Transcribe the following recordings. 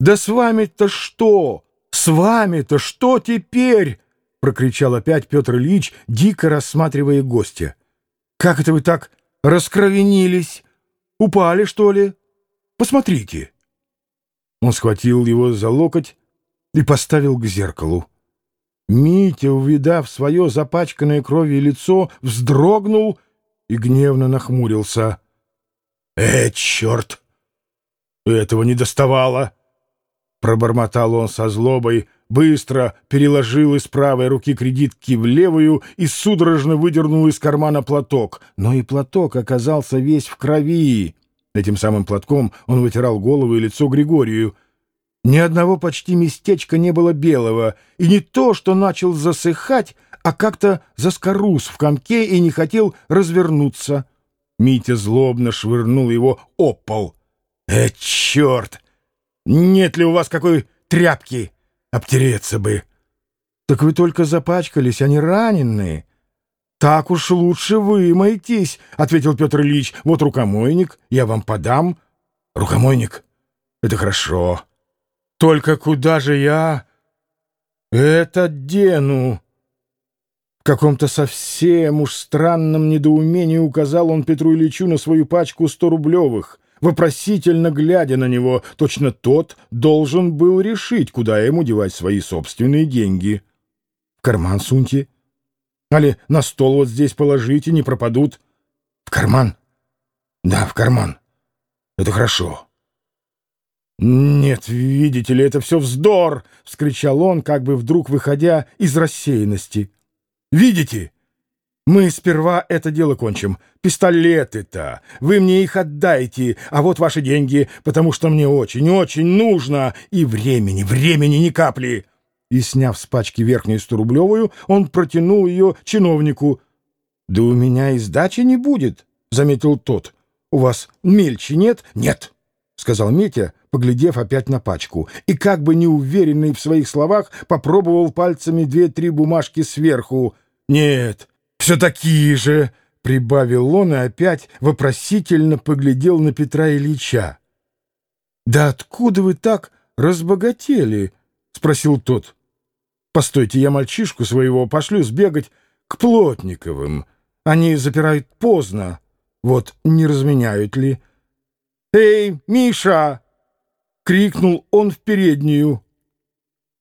Да с вами-то что? С вами-то что теперь? Прокричал опять Петр Ильич, дико рассматривая гостя. Как это вы так раскровенились? Упали, что ли? Посмотрите. Он схватил его за локоть и поставил к зеркалу. Митя, увидав свое запачканное кровью лицо, вздрогнул и гневно нахмурился. — Э, черт! Этого не доставало! Пробормотал он со злобой, быстро переложил из правой руки кредитки в левую и судорожно выдернул из кармана платок. Но и платок оказался весь в крови. Этим самым платком он вытирал голову и лицо Григорию. Ни одного почти местечка не было белого, и не то, что начал засыхать, а как-то заскорус в комке и не хотел развернуться. Митя злобно швырнул его о пол. «Э, черт! Нет ли у вас какой тряпки? Обтереться бы!» «Так вы только запачкались, не раненые!» «Так уж лучше вымойтесь», — ответил Петр Ильич. «Вот рукомойник, я вам подам». «Рукомойник? Это хорошо. Только куда же я это дену?» В каком-то совсем уж странном недоумении указал он Петру Ильичу на свою пачку сто рублевых, вопросительно глядя на него, точно тот должен был решить, куда ему девать свои собственные деньги. «В карман суньте. Али на стол вот здесь положите, не пропадут». «В карман?» «Да, в карман. Это хорошо». «Нет, видите ли, это все вздор!» — вскричал он, как бы вдруг выходя из рассеянности. «Видите? Мы сперва это дело кончим. Пистолеты-то! Вы мне их отдайте, а вот ваши деньги, потому что мне очень-очень нужно, и времени, времени ни капли!» И, сняв с пачки верхнюю сторублевую, он протянул ее чиновнику. «Да у меня и сдачи не будет», — заметил тот. «У вас мельче нет?» «Нет», — сказал Митя, поглядев опять на пачку, и, как бы неуверенный в своих словах, попробовал пальцами две-три бумажки сверху. «Нет, все такие же!» — прибавил он и опять вопросительно поглядел на Петра Ильича. «Да откуда вы так разбогатели?» — спросил тот. «Постойте, я мальчишку своего пошлю сбегать к Плотниковым. Они запирают поздно. Вот не разменяют ли?» «Эй, Миша!» — крикнул он в переднюю.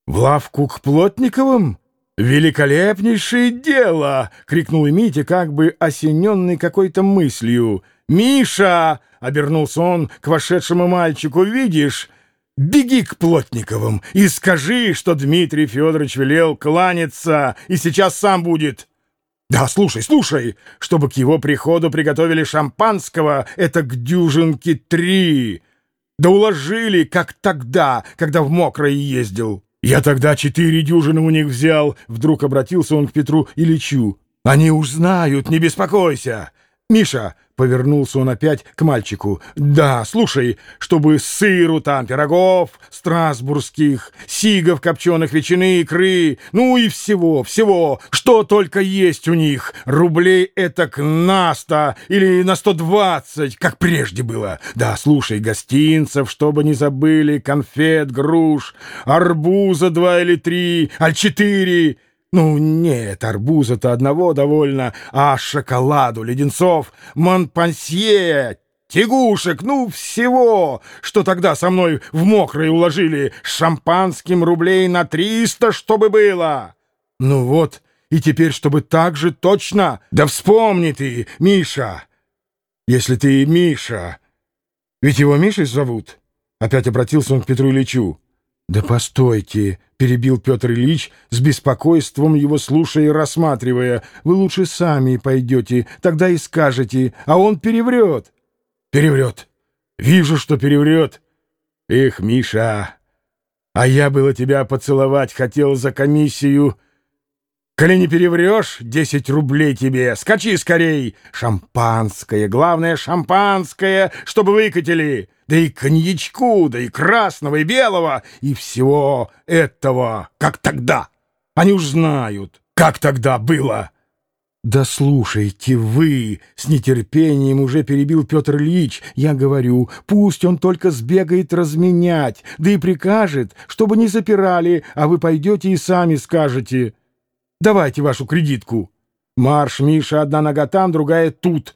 «В лавку к Плотниковым?» «Великолепнейшее дело!» — крикнул Митя, как бы осененный какой-то мыслью. «Миша!» — обернулся он к вошедшему мальчику. «Видишь? Беги к Плотниковым и скажи, что Дмитрий Федорович велел кланяться и сейчас сам будет». «Да, слушай, слушай, чтобы к его приходу приготовили шампанского, это к дюжинке три. Да уложили, как тогда, когда в мокрое ездил». «Я тогда четыре дюжины у них взял», — вдруг обратился он к Петру Ильичу. «Они уж знают, не беспокойся. Миша, Повернулся он опять к мальчику. «Да, слушай, чтобы сыру там, пирогов страсбургских, сигов копченых, ветчины, икры, ну и всего, всего, что только есть у них. Рублей это к на сто или на сто двадцать, как прежде было. Да, слушай, гостинцев, чтобы не забыли, конфет, груш, арбуза два или три, аль четыре». Ну, нет, арбуза-то одного довольно, а шоколаду, леденцов, монпансье, тягушек, ну, всего, что тогда со мной в мокрое уложили, шампанским рублей на триста, чтобы было. Ну вот, и теперь, чтобы так же точно, да вспомни ты, Миша, если ты Миша, ведь его Мишей зовут, опять обратился он к Петру Ильичу. «Да постойте!» — перебил Петр Ильич, с беспокойством его слушая и рассматривая. «Вы лучше сами пойдете, тогда и скажете, а он переврет». «Переврет! Вижу, что переврет! Эх, Миша, а я было тебя поцеловать хотел за комиссию!» Коли не переврешь, десять рублей тебе. Скачи скорей. Шампанское, главное, шампанское, чтобы выкатили. Да и коньячку, да и красного, и белого, и всего этого, как тогда. Они уж знают, как тогда было. Да слушайте вы, с нетерпением уже перебил Петр Ильич. Я говорю, пусть он только сбегает разменять, да и прикажет, чтобы не запирали, а вы пойдете и сами скажете. Давайте вашу кредитку. Марш, Миша, одна нога там, другая тут.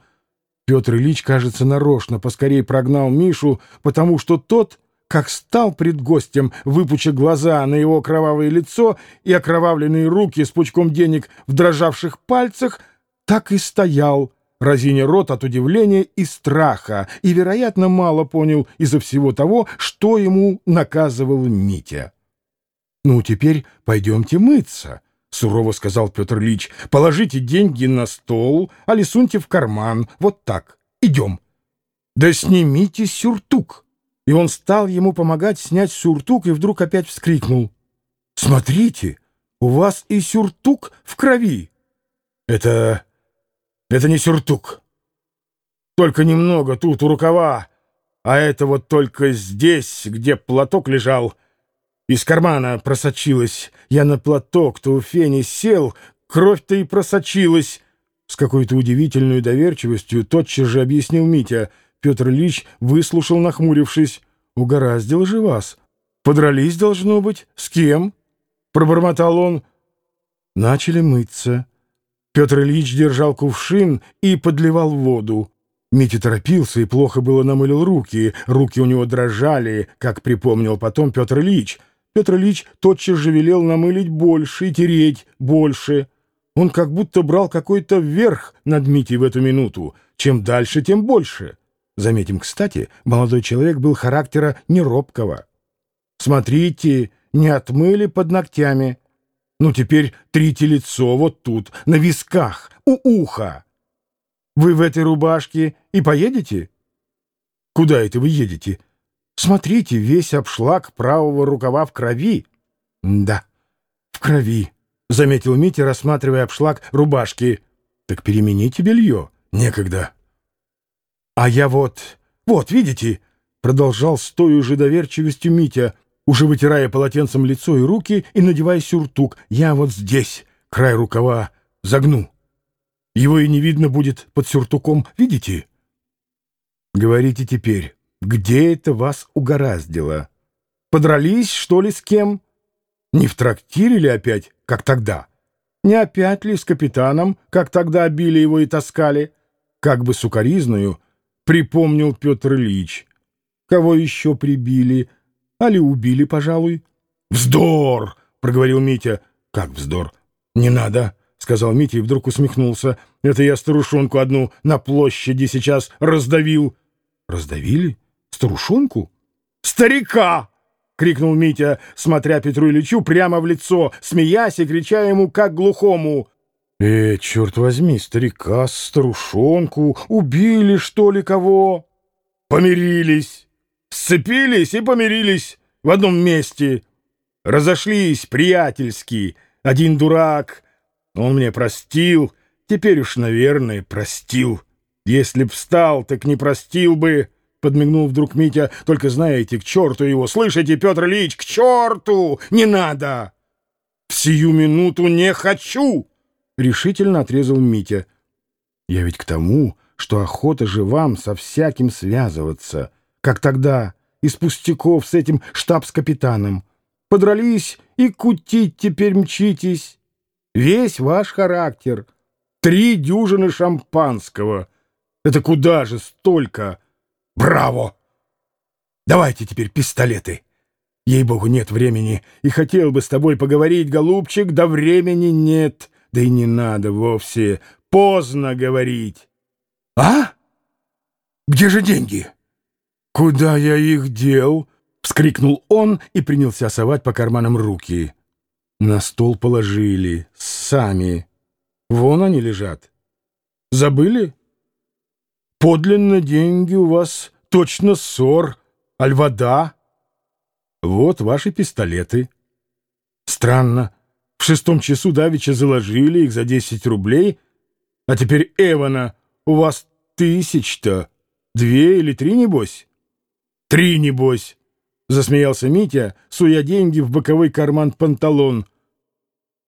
Петр Ильич, кажется, нарочно поскорей прогнал Мишу, потому что тот как стал пред гостем, выпуча глаза на его кровавое лицо и окровавленные руки с пучком денег в дрожавших пальцах, так и стоял, разиня рот от удивления и страха, и, вероятно, мало понял из-за всего того, что ему наказывал Митя. «Ну, теперь пойдемте мыться», — сурово сказал Петр Ильич. «Положите деньги на стол, а лисуньте в карман. Вот так. Идем». «Да снимите сюртук» и он стал ему помогать снять сюртук и вдруг опять вскрикнул. «Смотрите, у вас и сюртук в крови!» «Это... это не сюртук. Только немного тут у рукава, а это вот только здесь, где платок лежал. Из кармана просочилась. Я на платок-то у фени сел, кровь-то и просочилась». С какой-то удивительной доверчивостью тотчас же объяснил Митя — Петр Ильич выслушал, нахмурившись. «Угораздило же вас. Подрались, должно быть. С кем?» Пробормотал он. Начали мыться. Петр Ильич держал кувшин и подливал воду. Митя торопился и плохо было намылил руки. Руки у него дрожали, как припомнил потом Петр Ильич. Петр Ильич тотчас же велел намылить больше и тереть больше. Он как будто брал какой-то верх над Митей в эту минуту. Чем дальше, тем больше. Заметим, кстати, молодой человек был характера неробкого. Смотрите, не отмыли под ногтями. Ну, теперь трите лицо вот тут, на висках, у уха. Вы в этой рубашке и поедете? Куда это вы едете? Смотрите, весь обшлаг правого рукава в крови. Да, в крови, — заметил Митя, рассматривая обшлаг рубашки. Так перемените белье. Некогда. «А я вот... Вот, видите?» — продолжал с той же доверчивостью Митя, уже вытирая полотенцем лицо и руки и надевая сюртук. «Я вот здесь, край рукава, загну. Его и не видно будет под сюртуком, видите?» «Говорите теперь, где это вас угораздило? Подрались, что ли, с кем? Не в трактире ли опять, как тогда? Не опять ли с капитаном, как тогда били его и таскали? Как бы сукоризною припомнил Петр Ильич. Кого еще прибили? Али убили, пожалуй? «Вздор!» — проговорил Митя. «Как вздор? Не надо!» — сказал Митя и вдруг усмехнулся. «Это я старушонку одну на площади сейчас раздавил». «Раздавили? Старушонку?» «Старика!» — крикнул Митя, смотря Петру Ильичу прямо в лицо, смеясь и крича ему, как глухому. «Э, черт возьми, старика, старушонку, убили, что ли, кого?» «Помирились, сцепились и помирились в одном месте. Разошлись приятельски, один дурак, он мне простил, теперь уж, наверное, простил. Если б встал, так не простил бы». Подмигнул вдруг Митя. «Только знаете, к черту его! Слышите, Петр Ильич, к черту! Не надо! В сию минуту не хочу!» — решительно отрезал Митя. «Я ведь к тому, что охота же вам со всяким связываться, как тогда из пустяков с этим штабс-капитаном. Подрались и кутить теперь мчитесь. Весь ваш характер. Три дюжины шампанского. Это куда же столько? Браво! Давайте теперь пистолеты. Ей-богу, нет времени, и хотел бы с тобой поговорить, голубчик, да времени нет». Да и не надо вовсе. Поздно говорить. А? Где же деньги? Куда я их дел? Вскрикнул он и принялся совать по карманам руки. На стол положили. Сами. Вон они лежат. Забыли? Подлинно деньги у вас точно ссор, аль вода. Вот ваши пистолеты. Странно. В шестом часу давеча заложили их за десять рублей, а теперь Эвана у вас тысяч-то. Две или три, небось? Три, небось, — засмеялся Митя, суя деньги в боковой карман панталон.